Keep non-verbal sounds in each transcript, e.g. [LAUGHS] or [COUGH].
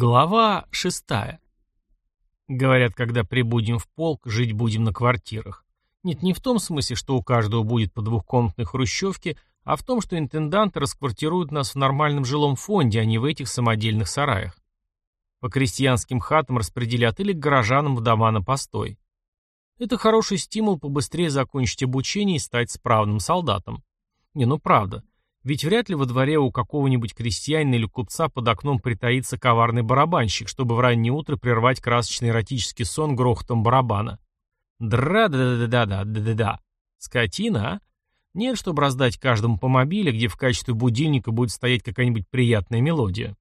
Глава шестая. Говорят, когда прибудем в полк, жить будем на квартирах. Нет, не в том смысле, что у каждого будет по двухкомнатной хрущевке, а в том, что интенданты расквартируют нас в нормальном жилом фонде, а не в этих самодельных сараях. По крестьянским хатам распределят или к горожанам в дома на постой. Это хороший стимул побыстрее закончить обучение и стать справным солдатом. Не, ну правда. Ведь вряд ли во дворе у какого-нибудь крестьянина или купца под окном притаится коварный барабанщик, чтобы в раннее утро прервать красочный эротический сон грохотом барабана. Дра-да-да-да-да-да-да-да. Скотина, а? Нет, чтобы раздать каждому по мобиле, где в качестве будильника будет стоять какая-нибудь приятная мелодия.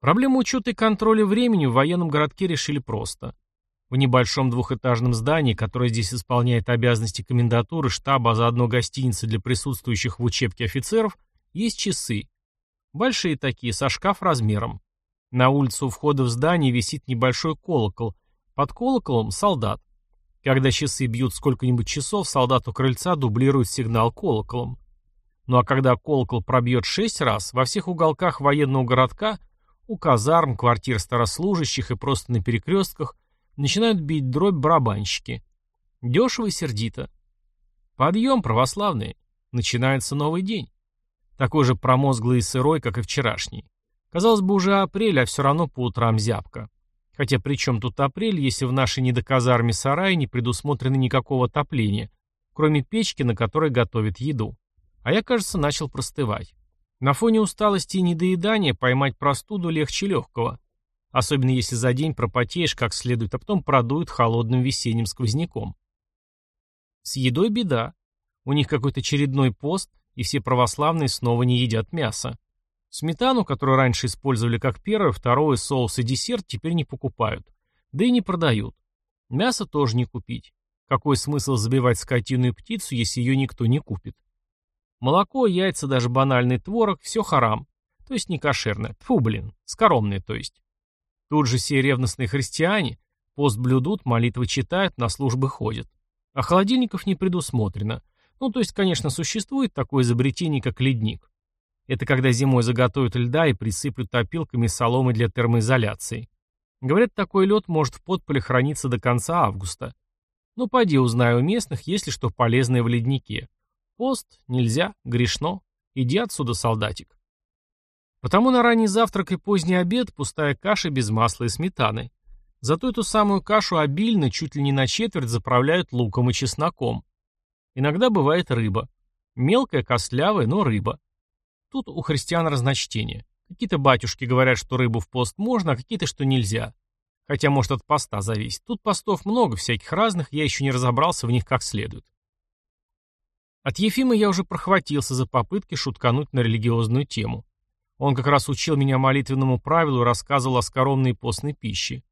Проблему учета и контроля времени в военном городке решили просто. В небольшом двухэтажном здании, которое здесь исполняет обязанности комендатуры, штаба, а заодно гостиницы для присутствующих в учебке офицеров, есть часы. Большие такие, со шкаф размером. На улице у входа в здание висит небольшой колокол. Под колоколом солдат. Когда часы бьют сколько-нибудь часов, солдат у крыльца дублирует сигнал колоколом. Ну а когда колокол пробьет шесть раз, во всех уголках военного городка, у казарм, квартир старослужащих и просто на перекрестках начинают бить дробь барабанщики. Дешево и сердито. Подъем, православные. Начинается новый день. Такой же промозглый и сырой, как и вчерашний. Казалось бы, уже апрель, а все равно по утрам зябко. Хотя при чем тут апрель, если в нашей недоказарме сарае не предусмотрено никакого отопления, кроме печки, на которой готовят еду. А я, кажется, начал простывать. На фоне усталости и недоедания поймать простуду легче легкого. Особенно если за день пропотеешь как следует, а потом продует холодным весенним сквозняком. С едой беда. У них какой-то очередной пост, и все православные снова не едят мясо. Сметану, которую раньше использовали как первое, второе, соус и десерт, теперь не покупают. Да и не продают. Мясо тоже не купить. Какой смысл забивать скотину и птицу, если ее никто не купит? Молоко, яйца, даже банальный творог – все харам. То есть не кошерное. Фу, блин, скоромное, то есть. Тут же все ревностные христиане пост блюдут, молитвы читают, на службы ходят. А холодильников не предусмотрено. Ну, то есть, конечно, существует такое изобретение, как ледник. Это когда зимой заготовят льда и присыплют опилками соломы для термоизоляции. Говорят, такой лед может в подполе храниться до конца августа. Ну, пойди узнай у местных, есть ли что полезное в леднике. Пост, нельзя, грешно. Иди отсюда, солдатик. Потому на ранний завтрак и поздний обед пустая каша без масла и сметаны. Зато эту самую кашу обильно, чуть ли не на четверть, заправляют луком и чесноком. Иногда бывает рыба. Мелкая, костлявая, но рыба. Тут у христиан разночтение. Какие-то батюшки говорят, что рыбу в пост можно, а какие-то, что нельзя. Хотя, может, от поста зависит. Тут постов много, всяких разных, я еще не разобрался в них как следует. От Ефима я уже прохватился за попытки шуткануть на религиозную тему. Он как раз учил меня молитвенному правилу и рассказывал о скоромной постной пище.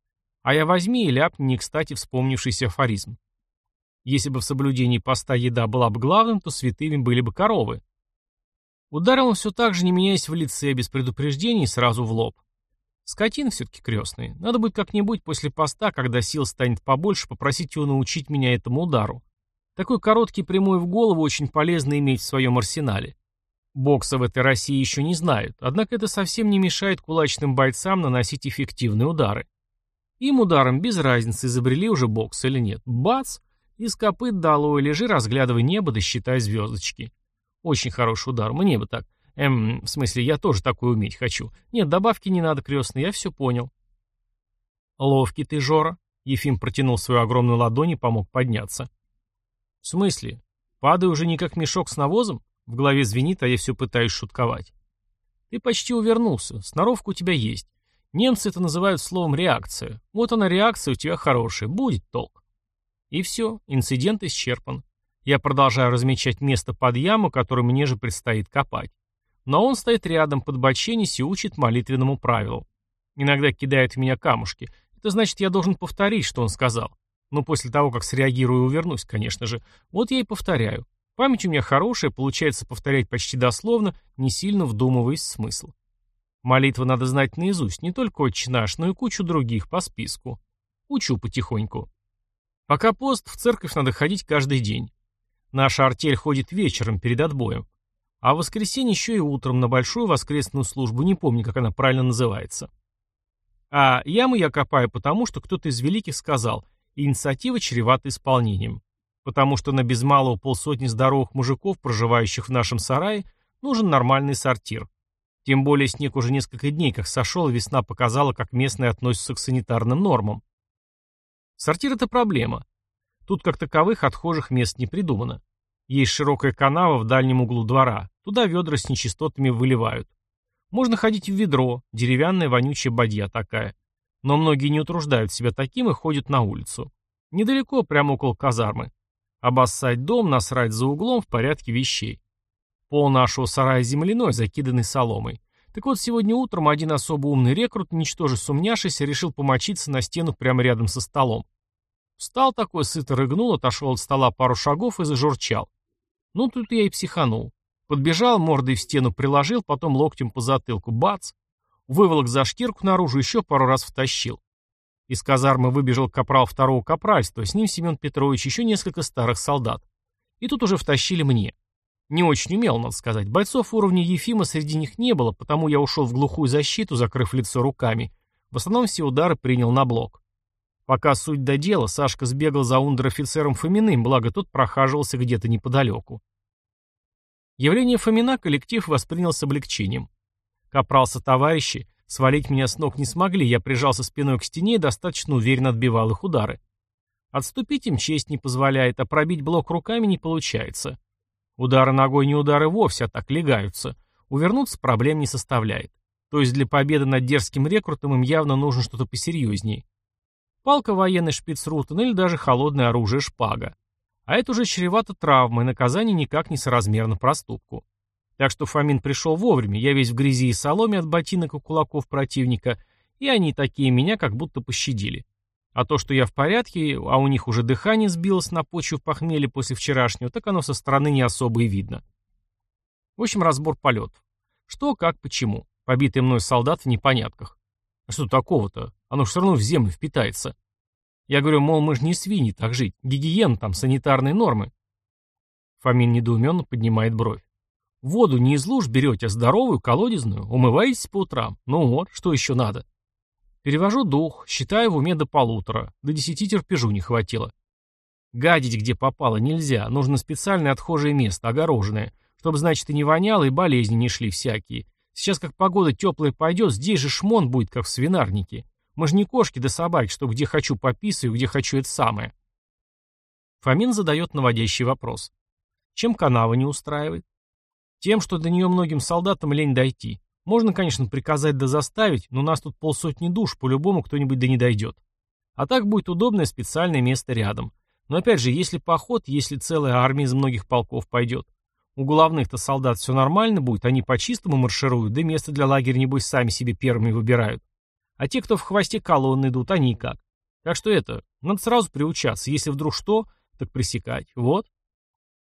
А я возьми и ляпни не кстати вспомнившийся афоризм. Если бы в соблюдении поста еда была бы главным, то святыми были бы коровы. Ударил он все так же, не меняясь в лице, без предупреждений, сразу в лоб. Скотин все-таки крестный. Надо будет как-нибудь после поста, когда сил станет побольше, попросить его научить меня этому удару. Такой короткий прямой в голову очень полезно иметь в своем арсенале. Бокса в этой России еще не знают, однако это совсем не мешает кулачным бойцам наносить эффективные удары. Им ударом без разницы, изобрели уже бокс или нет. Бац! Из копыт долой, лежи, разглядывай небо, да считай звездочки. Очень хороший удар, мне бы так. Эм, в смысле, я тоже такое уметь хочу. Нет, добавки не надо, крестный, я все понял. Ловкий ты, Жора. Ефим протянул свою огромную ладонь и помог подняться. В смысле? Падаю уже не как мешок с навозом? В голове звенит, а я все пытаюсь шутковать. Ты почти увернулся. Сноровка у тебя есть. Немцы это называют словом реакция. Вот она реакция у тебя хорошая. Будет толк. И все, инцидент исчерпан. Я продолжаю размечать место под яму, которое мне же предстоит копать. Но он стоит рядом, под боченись и учит молитвенному правилу. Иногда кидает в меня камушки. Это значит, я должен повторить, что он сказал. Но после того, как среагирую и увернусь, конечно же. Вот я и повторяю. Память у меня хорошая, получается повторять почти дословно, не сильно вдумываясь в смысл. Молитвы надо знать наизусть, не только «Отче наш», но и кучу других по списку. Учу потихоньку. Пока пост, в церковь надо ходить каждый день. Наша артель ходит вечером перед отбоем. А в воскресенье еще и утром на большую воскресную службу, не помню, как она правильно называется. А яму я копаю потому, что кто-то из великих сказал, инициатива чревата исполнением. Потому что на без малого полсотни здоровых мужиков, проживающих в нашем сарае, нужен нормальный сортир. Тем более снег уже несколько дней как сошел, и весна показала, как местные относятся к санитарным нормам. Сортир – это проблема. Тут как таковых отхожих мест не придумано. Есть широкая канава в дальнем углу двора. Туда ведра с нечистотами выливают. Можно ходить в ведро, деревянная вонючая бадья такая. Но многие не утруждают себя таким и ходят на улицу. Недалеко, прямо около казармы. Обоссать дом, насрать за углом в порядке вещей. Пол нашего сарая земляной, закиданный соломой. Так вот, сегодня утром один особо умный рекрут, ничтоже сумняшись, решил помочиться на стену прямо рядом со столом. Встал такой, сыто рыгнул, отошел от стола пару шагов и зажурчал. Ну, тут я и психанул. Подбежал, мордой в стену приложил, потом локтем по затылку. Бац! Выволок за шкирку наружу, еще пару раз втащил. Из казармы выбежал капрал второго капральства, с ним Семен Петрович, еще несколько старых солдат. И тут уже втащили мне. Не очень умел, надо сказать. Бойцов уровня Ефима среди них не было, потому я ушел в глухую защиту, закрыв лицо руками. В основном все удары принял на блок. Пока суть до дела, Сашка сбегал за ундер-офицером Фоминым, благо тот прохаживался где-то неподалеку. Явление Фомина коллектив воспринял с облегчением. Капрался товарищи, свалить меня с ног не смогли, я прижался спиной к стене и достаточно уверенно отбивал их удары. Отступить им честь не позволяет, а пробить блок руками не получается. Удары ногой не удары вовсе, а так легаются. Увернуться проблем не составляет. То есть для победы над дерзким рекрутом им явно нужно что-то посерьезнее. Палка военный шпицрутен или даже холодное оружие шпага. А это уже чревато травмой, наказание никак не соразмерно проступку. Так что Фомин пришел вовремя, я весь в грязи и соломе от ботинок и кулаков противника, и они такие меня как будто пощадили. А то, что я в порядке, а у них уже дыхание сбилось на почве в похмелье после вчерашнего, так оно со стороны не особо и видно. В общем, разбор полетов. Что, как, почему. Побитый мной солдат в непонятках. А что такого-то? Оно все равно в землю впитается. Я говорю, мол, мы же не свиньи так жить. Гигиен там, санитарные нормы. Фомин недоуменно поднимает бровь. Воду не из луж берете, а здоровую, колодезную. Умываетесь по утрам. Ну вот, что еще надо? Перевожу дух, считаю в уме до полутора, до десяти терпежу не хватило. Гадить где попало нельзя, нужно специальное отхожее место, огороженное, чтобы, значит, и не воняло, и болезни не шли всякие. Сейчас как погода теплая пойдет, здесь же шмон будет, как в свинарнике. Мы же не кошки да собаки, что где хочу пописываю, где хочу это самое. Фомин задает наводящий вопрос. Чем канава не устраивает? Тем, что до нее многим солдатам лень дойти. Можно, конечно, приказать да заставить, но у нас тут полсотни душ, по-любому кто-нибудь да не дойдет. А так будет удобное специальное место рядом. Но опять же, если поход, если целая армия из многих полков пойдет. У главных-то солдат все нормально будет, они по-чистому маршируют, да место для лагеря, небось, сами себе первыми выбирают. А те, кто в хвосте колонны идут, они как. Так что это, надо сразу приучаться, если вдруг что, так пресекать. Вот.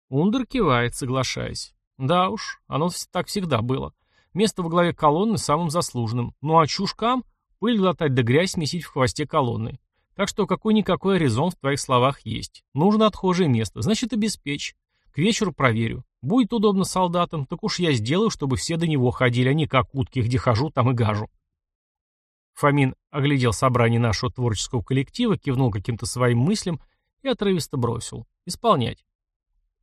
Ундер кивает, соглашаясь. Да уж, оно так всегда было. Место во главе колонны самым заслуженным. Ну а чушкам – пыль глотать да грязь месить в хвосте колонны. Так что какой-никакой резон в твоих словах есть. Нужно отхожее место, значит обеспечь. К вечеру проверю. Будет удобно солдатам, так уж я сделаю, чтобы все до него ходили, а не как утки, где хожу, там и гажу. Фомин оглядел собрание нашего творческого коллектива, кивнул каким-то своим мыслям и отрывисто бросил. Исполнять.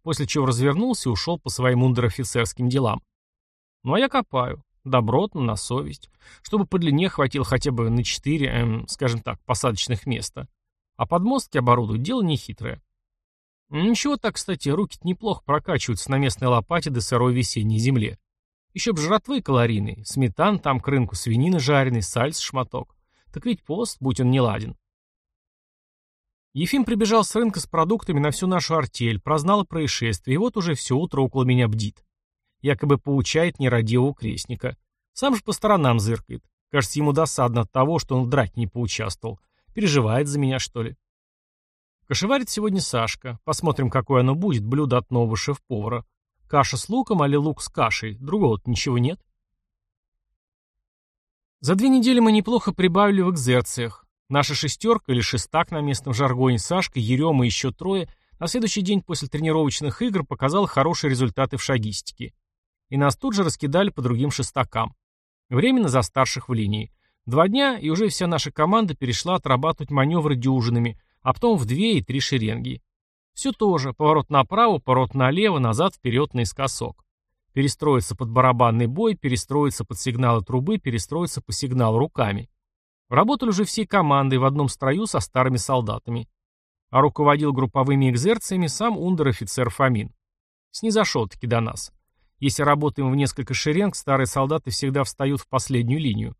После чего развернулся и ушел по своим ундер-офицерским делам. Ну а я копаю. Добротно, на совесть. Чтобы по длине хватило хотя бы на четыре, эм, скажем так, посадочных места. А подмостки оборудовать дело нехитрое. Ничего так, кстати, руки неплохо прокачиваются на местной лопате до сырой весенней земле. Еще б жратвы калорийные, сметан там к рынку, свинины жареной, сальс шматок. Так ведь пост, будь он не ладен. Ефим прибежал с рынка с продуктами на всю нашу артель, прознал о происшествии, и вот уже все утро около меня бдит. Якобы поучает нерадивого крестника. Сам же по сторонам зыркает. Кажется, ему досадно от того, что он в драке не поучаствовал. Переживает за меня, что ли. Кошеварит сегодня Сашка. Посмотрим, какое оно будет, блюдо от нового шеф-повара. Каша с луком, али лук с кашей. Другого-то ничего нет. За две недели мы неплохо прибавили в экзерциях. Наша шестерка или шестак на местном жаргоне Сашка, Ерема и еще трое на следующий день после тренировочных игр показал хорошие результаты в шагистике и нас тут же раскидали по другим шестакам. Временно за старших в линии. Два дня, и уже вся наша команда перешла отрабатывать маневры дюжинами, а потом в две и три шеренги. Все то же, поворот направо, поворот налево, назад, вперед, наискосок. Перестроиться под барабанный бой, перестроиться под сигналы трубы, перестроиться по сигналу руками. Работали уже всей командой в одном строю со старыми солдатами. А руководил групповыми экзерциями сам ундер-офицер Фомин. Снизошел-таки до нас. Если работаем в несколько шеренг, старые солдаты всегда встают в последнюю линию.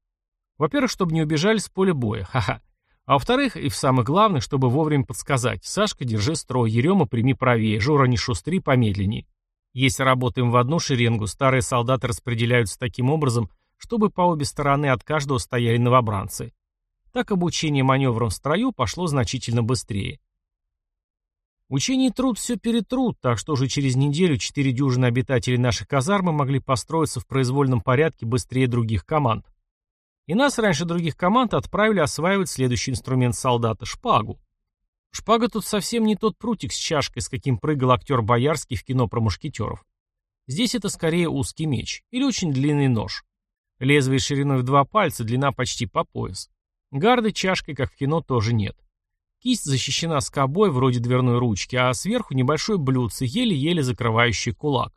Во-первых, чтобы не убежали с поля боя, ха-ха. А во-вторых, и в самых главных, чтобы вовремя подсказать. Сашка, держи строй, Ерема, прими правее, Жора, не шустри, помедленней. Если работаем в одну шеренгу, старые солдаты распределяются таким образом, чтобы по обе стороны от каждого стояли новобранцы. Так обучение маневрам в строю пошло значительно быстрее. Учение труд все перетрут, так что уже через неделю четыре дюжины обитателей нашей казармы могли построиться в произвольном порядке быстрее других команд. И нас раньше других команд отправили осваивать следующий инструмент солдата – шпагу. Шпага тут совсем не тот прутик с чашкой, с каким прыгал актер Боярский в кино про мушкетеров. Здесь это скорее узкий меч или очень длинный нож. Лезвие шириной в два пальца, длина почти по пояс. Гарды чашкой, как в кино, тоже нет. Кисть защищена скобой, вроде дверной ручки, а сверху небольшой блюдце, еле-еле закрывающий кулак.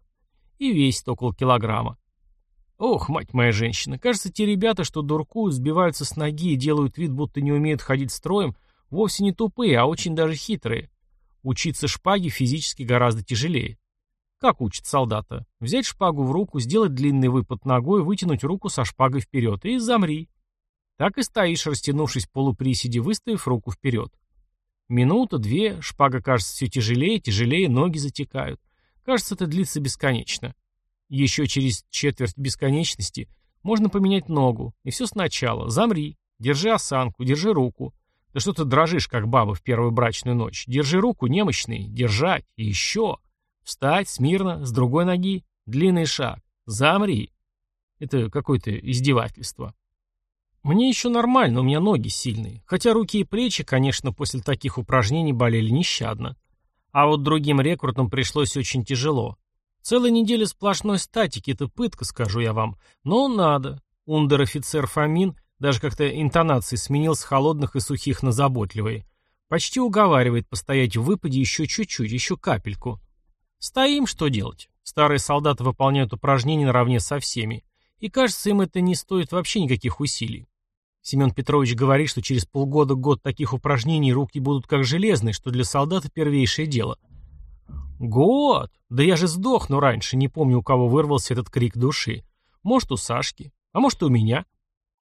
И весит около килограмма. Ох, мать моя женщина, кажется, те ребята, что дуркуют, сбиваются с ноги и делают вид, будто не умеют ходить строем, вовсе не тупые, а очень даже хитрые. Учиться шпаге физически гораздо тяжелее. Как учат солдата? Взять шпагу в руку, сделать длинный выпад ногой, вытянуть руку со шпагой вперед и замри. Так и стоишь, растянувшись в полуприседе, выставив руку вперед. Минута, две, шпага кажется все тяжелее, тяжелее, ноги затекают. Кажется, это длится бесконечно. Еще через четверть бесконечности можно поменять ногу, и все сначала. Замри, держи осанку, держи руку. Да что ты дрожишь, как баба в первую брачную ночь. Держи руку, немощный, держать, и еще. Встать смирно, с другой ноги, длинный шаг. Замри. Это какое-то издевательство. Мне еще нормально, у меня ноги сильные. Хотя руки и плечи, конечно, после таких упражнений болели нещадно. А вот другим рекрутам пришлось очень тяжело. Целая неделя сплошной статики — это пытка, скажу я вам. Но надо. Ундер-офицер Фомин даже как-то интонации сменил с холодных и сухих на заботливые. Почти уговаривает постоять в выпаде еще чуть-чуть, еще капельку. Стоим, что делать? Старые солдаты выполняют упражнения наравне со всеми. И кажется, им это не стоит вообще никаких усилий. Семен Петрович говорит, что через полгода-год таких упражнений руки будут как железные, что для солдата первейшее дело. Год? Да я же сдохну раньше, не помню, у кого вырвался этот крик души. Может, у Сашки, а может, у меня.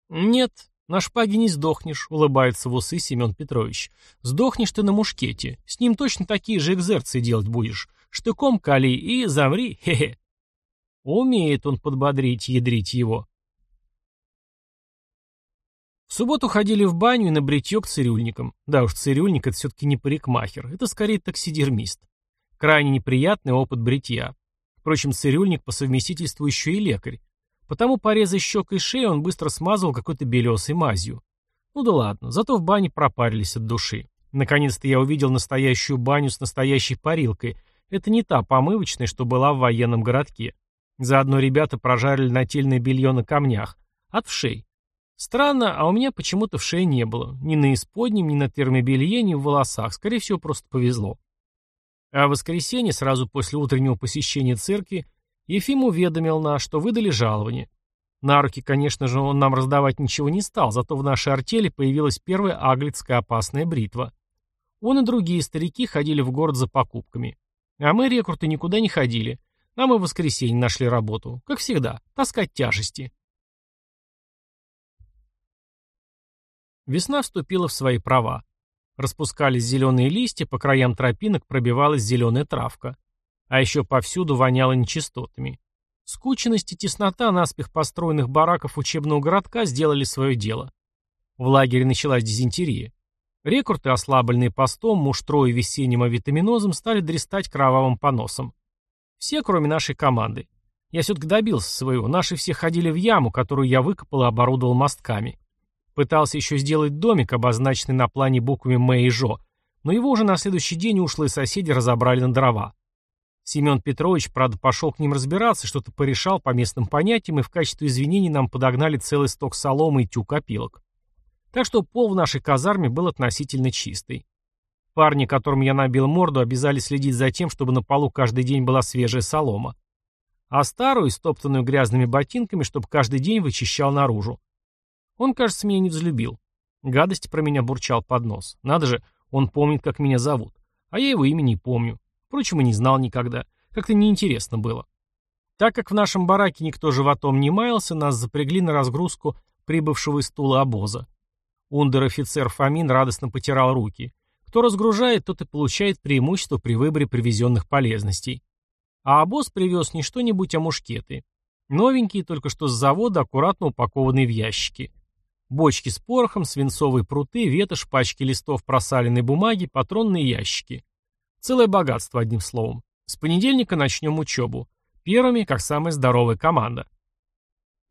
Нет, на шпаге не сдохнешь, улыбается в усы Семен Петрович. Сдохнешь ты на мушкете. С ним точно такие же экзерции делать будешь. Штыком кали и замри, [LAUGHS] хе-хе. Умеет он подбодрить, ядрить его. Субботу ходили в баню и на бритье к цирюльникам. Да уж, цирюльник это все-таки не парикмахер, это скорее таксидермист. Крайне неприятный опыт бритья. Впрочем, цирюльник по совместительству еще и лекарь. Потому порезы щек и шеи он быстро смазывал какой-то белесой мазью. Ну да ладно, зато в бане пропарились от души. Наконец-то я увидел настоящую баню с настоящей парилкой. Это не та помывочная, что была в военном городке. Заодно ребята прожарили нательное белье на камнях. От вшей. Странно, а у меня почему-то в шее не было. Ни на исподнем, ни на термобелье, ни в волосах. Скорее всего, просто повезло. А в воскресенье, сразу после утреннего посещения церкви, Ефим уведомил нас, что выдали жалование. На руки, конечно же, он нам раздавать ничего не стал, зато в нашей артели появилась первая аглицкая опасная бритва. Он и другие старики ходили в город за покупками. А мы, рекруты, никуда не ходили. Нам и в воскресенье нашли работу. Как всегда, таскать тяжести. Весна вступила в свои права. Распускались зеленые листья, по краям тропинок пробивалась зеленая травка. А еще повсюду воняло нечистотами. Скученность и теснота наспех построенных бараков учебного городка сделали свое дело. В лагере началась дизентерия. Рекруты, ослабленные постом, муштрой и весенним авитаминозом, стали дрестать кровавым поносом. Все, кроме нашей команды. Я все-таки добился своего. Наши все ходили в яму, которую я выкопал и оборудовал мостками. Пытался еще сделать домик, обозначенный на плане буквами Мэ и Жо, но его уже на следующий день ушлые соседи разобрали на дрова. Семен Петрович, правда, пошел к ним разбираться, что-то порешал по местным понятиям, и в качестве извинений нам подогнали целый сток соломы и тюк опилок. Так что пол в нашей казарме был относительно чистый. Парни, которым я набил морду, обязали следить за тем, чтобы на полу каждый день была свежая солома. А старую, стоптанную грязными ботинками, чтобы каждый день вычищал наружу. Он, кажется, меня не взлюбил. Гадости про меня бурчал под нос. Надо же, он помнит, как меня зовут. А я его имени не помню. Впрочем, и не знал никогда. Как-то неинтересно было. Так как в нашем бараке никто животом не маялся, нас запрягли на разгрузку прибывшего из стула обоза. Ундер-офицер Фомин радостно потирал руки. Кто разгружает, тот и получает преимущество при выборе привезенных полезностей. А обоз привез не что-нибудь, а мушкеты. Новенькие, только что с завода, аккуратно упакованные в ящики. Бочки с порохом, свинцовые пруты, ветошь, пачки листов просаленной бумаги, патронные ящики. Целое богатство, одним словом. С понедельника начнем учебу. Первыми, как самая здоровая команда.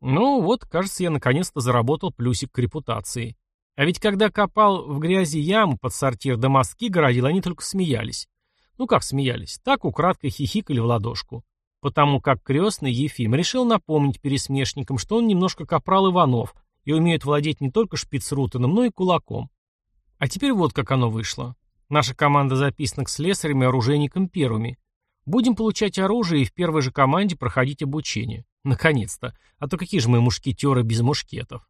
Ну вот, кажется, я наконец-то заработал плюсик к репутации. А ведь когда копал в грязи яму под сортир до мостки городил, они только смеялись. Ну как смеялись? Так украдкой хихикали в ладошку. Потому как крестный Ефим решил напомнить пересмешникам, что он немножко капрал Иванов и умеет владеть не только шпицрутеном, но и кулаком. А теперь вот как оно вышло. Наша команда записана к слесарям и оружейникам первыми. Будем получать оружие и в первой же команде проходить обучение. Наконец-то. А то какие же мы мушкетеры без мушкетов.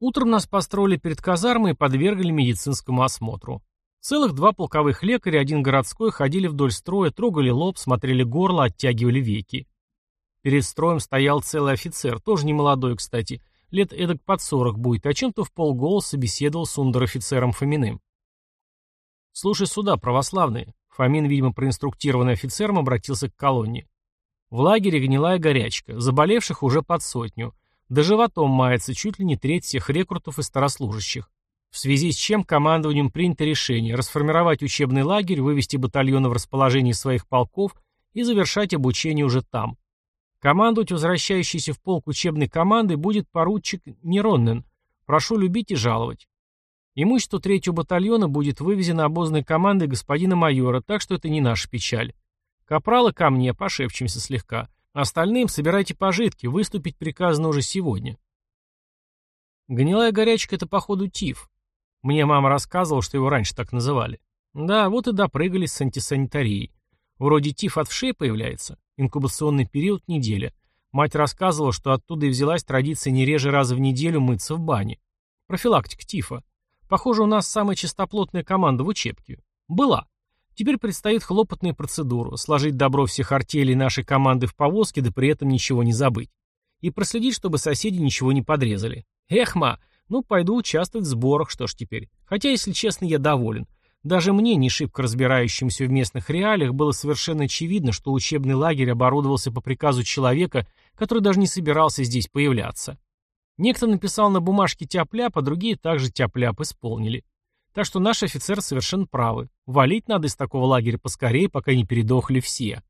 Утром нас построили перед казармой и подвергли медицинскому осмотру. Целых два полковых лекаря, один городской, ходили вдоль строя, трогали лоб, смотрели горло, оттягивали веки. Перед строем стоял целый офицер, тоже не молодой, кстати, лет эдак под сорок будет, о чем-то в полголоса беседовал с ундер-офицером Фоминым. «Слушай сюда, православные». Фомин, видимо, проинструктированный офицером, обратился к колонне. «В лагере гнилая горячка, заболевших уже под сотню. Да животом мается чуть ли не треть всех рекрутов и старослужащих. В связи с чем командованием принято решение расформировать учебный лагерь, вывести батальоны в расположение своих полков и завершать обучение уже там. Командовать возвращающейся в полк учебной командой будет поручик Нероннен. Прошу любить и жаловать. Имущество третьего батальона будет вывезено обозной командой господина майора, так что это не наша печаль. Капралы ко мне, пошепчемся слегка. Остальным собирайте пожитки, выступить приказано уже сегодня. Гнилая горячка — это, походу, тиф. Мне мама рассказывала, что его раньше так называли. Да, вот и допрыгались с антисанитарией. Вроде тиф от вшей появляется. Инкубационный период – неделя. Мать рассказывала, что оттуда и взялась традиция не реже раза в неделю мыться в бане. Профилактика тифа. Похоже, у нас самая чистоплотная команда в учебке. Была. Теперь предстоит хлопотная процедура – сложить добро всех артелей нашей команды в повозке, да при этом ничего не забыть. И проследить, чтобы соседи ничего не подрезали. Эхма, ну пойду участвовать в сборах, что ж теперь. Хотя, если честно, я доволен. Даже мне, не шибко разбирающимся в местных реалиях, было совершенно очевидно, что учебный лагерь оборудовался по приказу человека, который даже не собирался здесь появляться. Некто написал на бумажке тяп-ляп, а другие также тяп-ляп исполнили. Так что наши офицеры совершенно правы. Валить надо из такого лагеря поскорее, пока не передохли все.